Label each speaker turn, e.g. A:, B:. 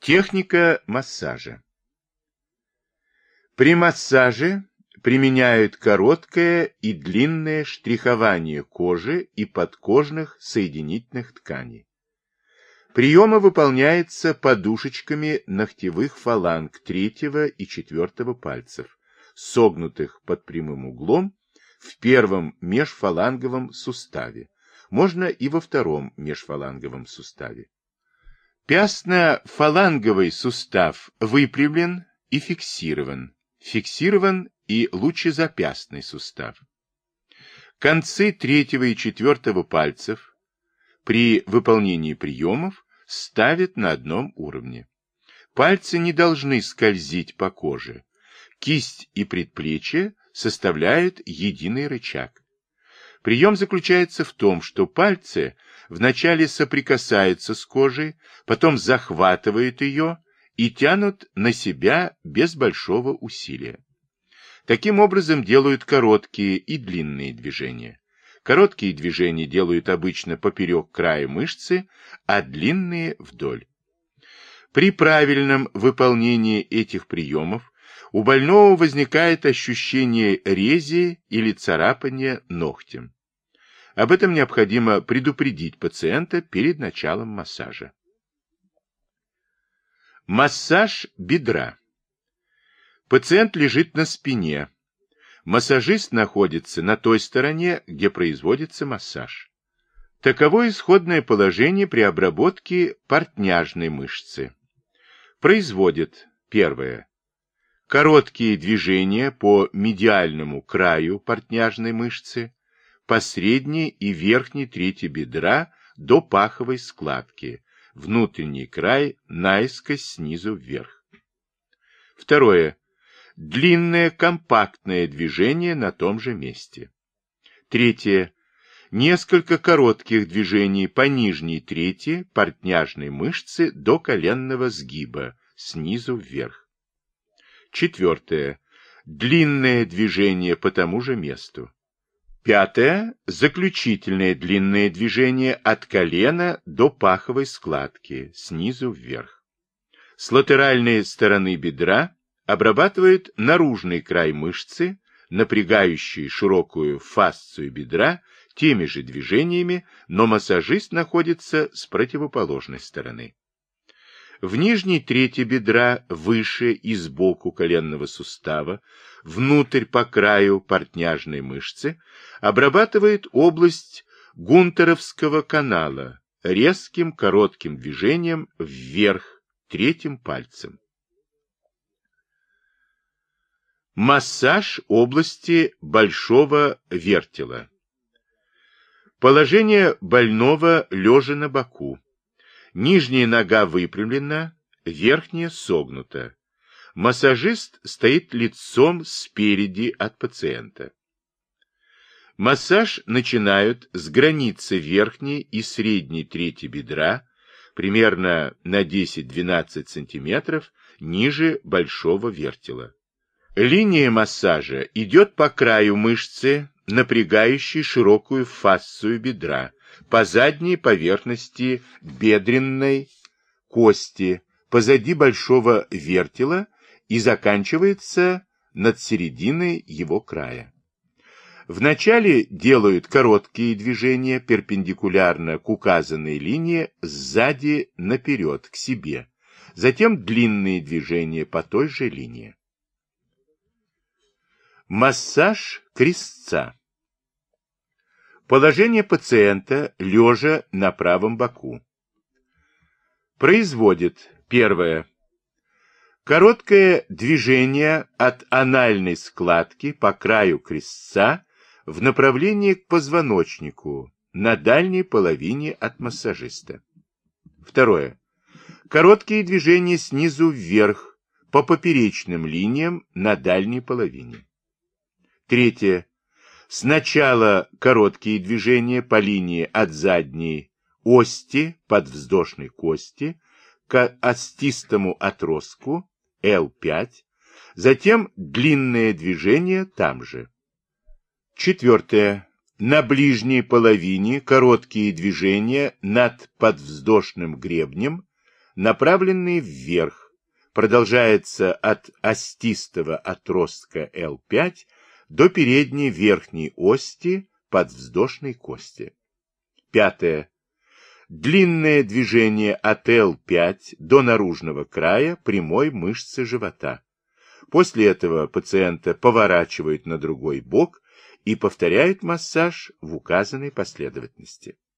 A: Техника массажа. При массаже применяют короткое и длинное штрихование кожи и подкожных соединительных тканей. Приемы выполняются подушечками ногтевых фаланг третьего и четвертого пальцев, согнутых под прямым углом в первом межфаланговом суставе, можно и во втором межфаланговом суставе. Пястно-фаланговый сустав выпрямлен и фиксирован, фиксирован и лучезапястный сустав. Концы третьего и четвертого пальцев при выполнении приемов ставят на одном уровне. Пальцы не должны скользить по коже. Кисть и предплечье составляют единый рычаг. Прием заключается в том, что пальцы вначале соприкасаются с кожей, потом захватывают ее и тянут на себя без большого усилия. Таким образом делают короткие и длинные движения. Короткие движения делают обычно поперек края мышцы, а длинные вдоль. При правильном выполнении этих приемов у больного возникает ощущение рези или царапания ногтем. Об этом необходимо предупредить пациента перед началом массажа. Массаж бедра. Пациент лежит на спине. Массажист находится на той стороне, где производится массаж. Таково исходное положение при обработке портняжной мышцы. Производит первое Короткие движения по медиальному краю портняжной мышцы, по средней и верхней трети бедра до паховой складки, внутренний край наискось снизу вверх. Второе. Длинное компактное движение на том же месте. Третье. Несколько коротких движений по нижней трети портняжной мышцы до коленного сгиба, снизу вверх. Четвертое. Длинное движение по тому же месту. Пятое. Заключительное длинное движение от колена до паховой складки, снизу вверх. С латеральной стороны бедра обрабатывают наружный край мышцы, напрягающий широкую фасцию бедра теми же движениями, но массажист находится с противоположной стороны. В нижней трети бедра, выше и сбоку коленного сустава, внутрь по краю портняжной мышцы, обрабатывает область гунтеровского канала резким коротким движением вверх третьим пальцем. Массаж области большого вертела. Положение больного лежа на боку. Нижняя нога выпрямлена, верхняя согнута. Массажист стоит лицом спереди от пациента. Массаж начинают с границы верхней и средней трети бедра, примерно на 10-12 см ниже большого вертела. Линия массажа идет по краю мышцы, напрягающей широкую фасцию бедра, по задней поверхности бедренной кости, позади большого вертела и заканчивается над серединой его края. Вначале делают короткие движения перпендикулярно к указанной линии сзади наперед к себе, затем длинные движения по той же линии. Массаж крестца Положение пациента лежа на правом боку. Производит первое. Короткое движение от анальной складки по краю крестца в направлении к позвоночнику на дальней половине от массажиста. Второе. Короткие движения снизу вверх по поперечным линиям на дальней половине. Третье. Сначала короткие движения по линии от задней ости подвздошной кости к остистому отростку L5, затем длинное движение там же. Четвертое. На ближней половине короткие движения над подвздошным гребнем, направленные вверх, продолжается от остистого отростка L5 до передней верхней ости подвздошной кости. Пятое. Длинное движение от L5 до наружного края прямой мышцы живота. После этого пациента поворачивают на другой бок и повторяют массаж в указанной последовательности.